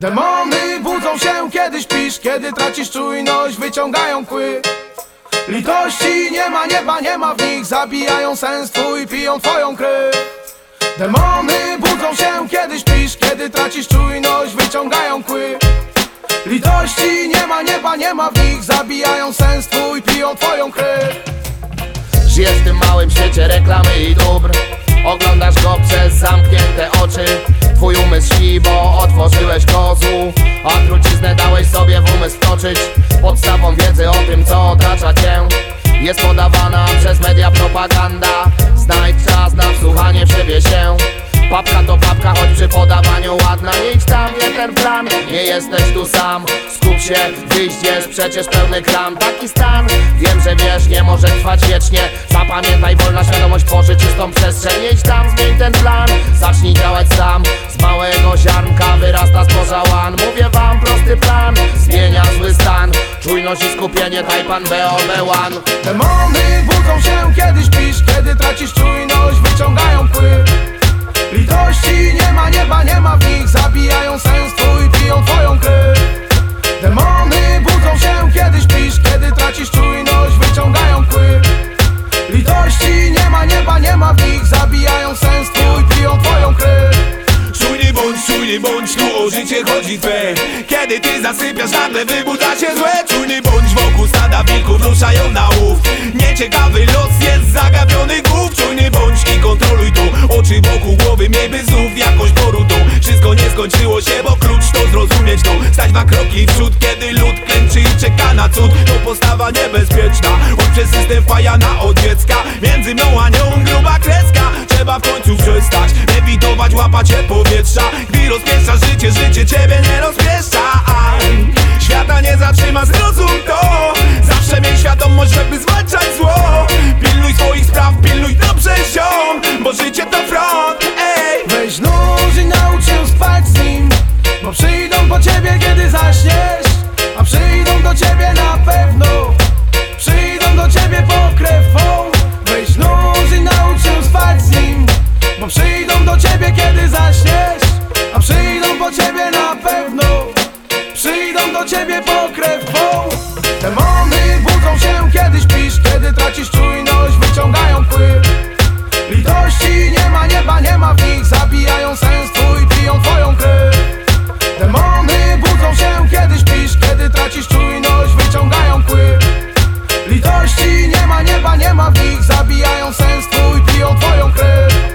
Demony budzą się, kiedy śpisz, kiedy tracisz czujność, wyciągają kły. Litości nie ma, nieba nie ma w nich, zabijają sens twój, piją twoją krew. Demony budzą się, kiedy śpisz, kiedy tracisz czujność, wyciągają kły. Litości nie ma, nieba nie ma w nich, zabijają sens twój, piją twoją krew. Żyjesz w tym małym świecie reklamy i dóbr Oglądasz go przez zamknięte oczy Twój umysł śni, bo otworzyłeś kozłu A truciznę dałeś sobie w umysł wtoczyć Podstawą wiedzy o tym, co otacza cię Jest podawana przez media propaganda. Znajdź czas na wsłuchanie w siebie się. Papka to papka, choć przy podawaniu ładna. Idź tam, nie ten plan, nie jesteś tu sam. Skup się, wyjdziesz, przecież pełny kram Taki stan, wiem, że wiesz, nie może trwać wiecznie. Zapamiętaj, wolna świadomość tworzy czystą przestrzeń. Idź tam, zmień ten plan, zacznij działać sam Mówię wam, prosty plan, zmienia zły stan Czujność i skupienie, Tajpan BOB1 Demony budzą się, kiedy śpisz, kiedy tracisz czujność, wyciągają kły. Litości nie ma, nieba nie ma w nich, zabijają sens twój, piją twoją krew. Demony budzą się, kiedy śpisz, kiedy tracisz czujność, wyciągają kły. Litości nie ma, nieba nie ma w nich, zabijają sens twój, piją twoją czujny bądź, tu o życie chodzi twe. Kiedy ty zasypiasz, nagle wybudza się złe. Czujny bądź, wokół stada wilków ruszają na łów. Nieciekawy los jest zagawionych głów. Czujny bądź i kontroluj tu. Oczy wokół głowy, miej by znów jakąś porutą Wszystko nie skończyło się, bo klucz to zrozumieć to Stać dwa kroki w przód, kiedy lud klęczy i czeka na cud. To postawa niebezpieczna. Choć przez system fajana od dziecka. Między mną a nią złamacie powietrza. Gdy rozpieszcza życie, życie ciebie nie rozpieszcza Aj, Świata nie zatrzyma, zrozum to. Zawsze miej świadomość, żeby zwalczać zło. Pilnuj swoich spraw, pilnuj dobrze ziom Bo życie to front, ej. Weź nóż i naucz się spać z nim Bo przyjdą po ciebie, kiedy zaśniesz A przyjdą do ciebie na pewno. Przyjdą do ciebie pokrewą Weź nóż i naucz się spać z nim Bo przyjdą ciebie kiedy zaśniesz A przyjdą po ciebie na pewno. Przyjdą do ciebie pokrewą Demony budzą się kiedy śpisz Kiedy tracisz czujność wyciągają pływ. Litości nie ma, nieba nie ma w nich Zabijają sens twój, piją twoją krew. Demony budzą się kiedy śpisz Kiedy tracisz czujność wyciągają pływ. Litości nie ma, nieba nie ma w nich Zabijają sens twój, piją twoją krew.